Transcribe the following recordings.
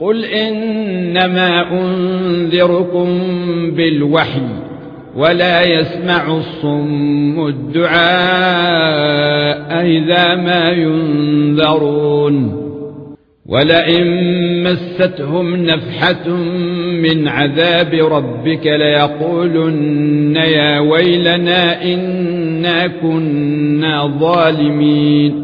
قل انما انذركم بالوحي ولا يسمع الصم الدعاء اذا ما ينذرون ولئن مستهم نفحه من عذاب ربك ليقولن يا ويلنا إنا كنا ظالمين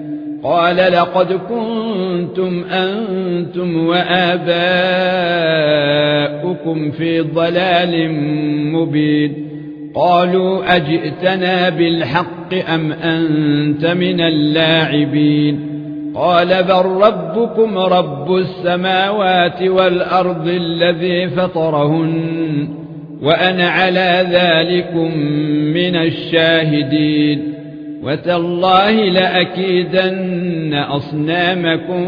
قال لقد كنتم أنتم وآباؤكم في ضلال مبين. قالوا أجئتنا بالحق أم أنت من اللاعبين؟ قال بل ربكم رب السماوات والأرض الذي فطرهن وأنا على ذلكم من الشاهدين. وتالله لأكيدن أصنامكم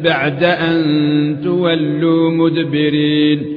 بعد أن تولوا مدبرين.